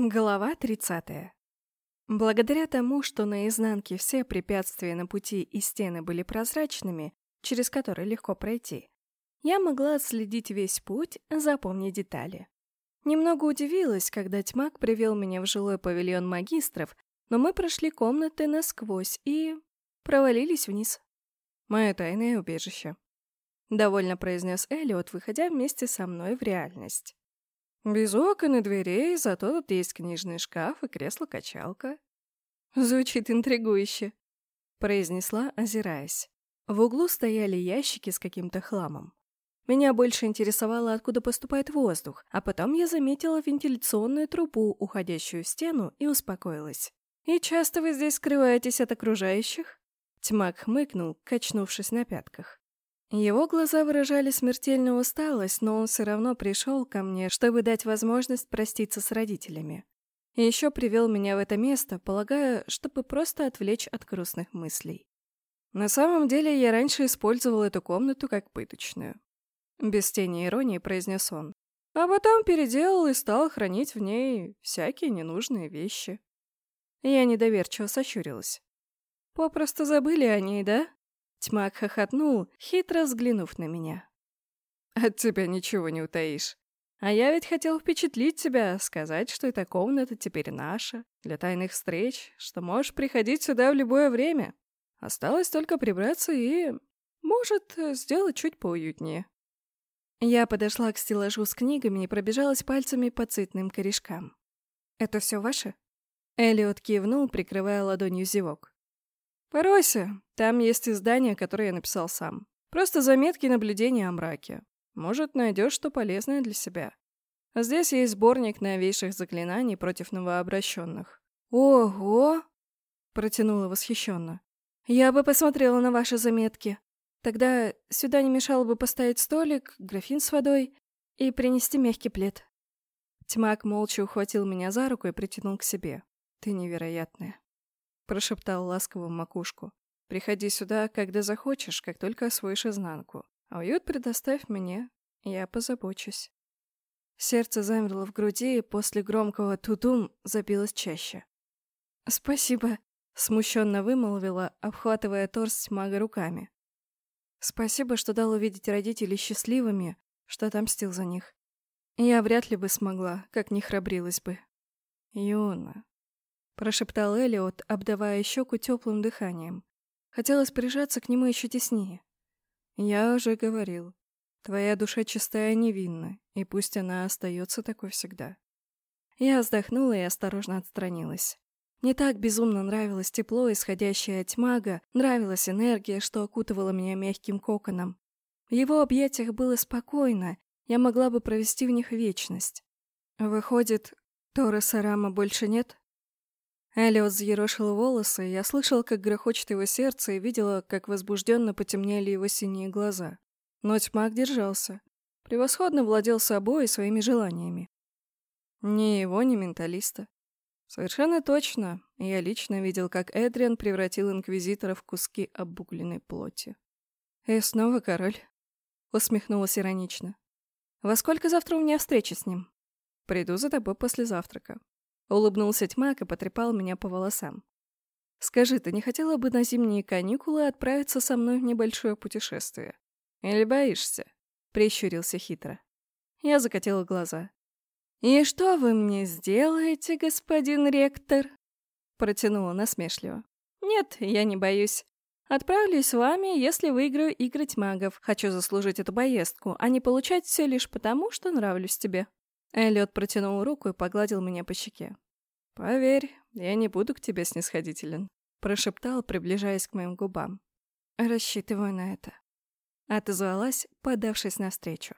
Глава 30. Благодаря тому, что на изнанке все препятствия на пути и стены были прозрачными, через которые легко пройти, я могла отследить весь путь, запомнить детали. Немного удивилась, когда тьмак привел меня в жилой павильон магистров, но мы прошли комнаты насквозь и... провалились вниз. Мое тайное убежище. Довольно произнес Элиот, выходя вместе со мной в реальность. Без окон и дверей, зато тут есть книжный шкаф и кресло-качалка. Звучит интригующе, произнесла, озираясь. В углу стояли ящики с каким-то хламом. Меня больше интересовало, откуда поступает воздух, а потом я заметила вентиляционную трубу, уходящую в стену, и успокоилась. «И часто вы здесь скрываетесь от окружающих?» Тьмак хмыкнул, качнувшись на пятках. Его глаза выражали смертельную усталость, но он все равно пришел ко мне, чтобы дать возможность проститься с родителями. И еще привел меня в это место, полагая, чтобы просто отвлечь от грустных мыслей. На самом деле, я раньше использовал эту комнату как пыточную. Без тени иронии произнес он. А потом переделал и стал хранить в ней всякие ненужные вещи. Я недоверчиво сощурилась. Попросту забыли о ней, да? Тьмак хохотнул, хитро взглянув на меня. «От тебя ничего не утаишь. А я ведь хотел впечатлить тебя, сказать, что эта комната теперь наша, для тайных встреч, что можешь приходить сюда в любое время. Осталось только прибраться и, может, сделать чуть поуютнее». Я подошла к стеллажу с книгами и пробежалась пальцами по цветным корешкам. «Это все ваше?» Элиот кивнул, прикрывая ладонью зевок. «Поройся. Там есть издание, которое я написал сам. Просто заметки наблюдения о мраке. Может, найдешь что полезное для себя. Здесь есть сборник новейших заклинаний против новообращенных». «Ого!» — протянула восхищенно. «Я бы посмотрела на ваши заметки. Тогда сюда не мешало бы поставить столик, графин с водой и принести мягкий плед». Тьмак молча ухватил меня за руку и притянул к себе. «Ты невероятная» прошептал ласково макушку. «Приходи сюда, когда захочешь, как только освоишь изнанку. А уют предоставь мне, я позабочусь». Сердце замерло в груди, и после громкого тудум забилось чаще. «Спасибо», — смущенно вымолвила, обхватывая торс мага руками. «Спасибо, что дал увидеть родителей счастливыми, что отомстил за них. Я вряд ли бы смогла, как не храбрилась бы». «Юна, прошептал Элиот, обдавая щеку теплым дыханием. Хотелось прижаться к нему еще теснее. «Я уже говорил. Твоя душа чистая и невинна, и пусть она остается такой всегда». Я вздохнула и осторожно отстранилась. Мне так безумно нравилось тепло, исходящее от мага, нравилась энергия, что окутывала меня мягким коконом. В его объятиях было спокойно, я могла бы провести в них вечность. Выходит, Тора Сарама больше нет? Элиот взъерошил волосы, я слышал, как грохочет его сердце, и видела, как возбужденно потемнели его синие глаза. Но тьмак держался. Превосходно владел собой и своими желаниями. Ни его, ни менталиста. Совершенно точно. Я лично видел, как Эдриан превратил Инквизитора в куски обугленной плоти. «И снова король?» — усмехнулась иронично. «Во сколько завтра у меня встреча с ним?» «Приду за тобой после завтрака. Улыбнулся тьмак и потрепал меня по волосам. «Скажи, ты не хотела бы на зимние каникулы отправиться со мной в небольшое путешествие? Или боишься?» Прищурился хитро. Я закатила глаза. «И что вы мне сделаете, господин ректор?» Протянула насмешливо. «Нет, я не боюсь. Отправлюсь с вами, если выиграю игры магов. Хочу заслужить эту поездку, а не получать все лишь потому, что нравлюсь тебе». Эллиот протянул руку и погладил меня по щеке. «Поверь, я не буду к тебе снисходителен», — прошептал, приближаясь к моим губам. «Рассчитываю на это», — отозвалась, подавшись навстречу.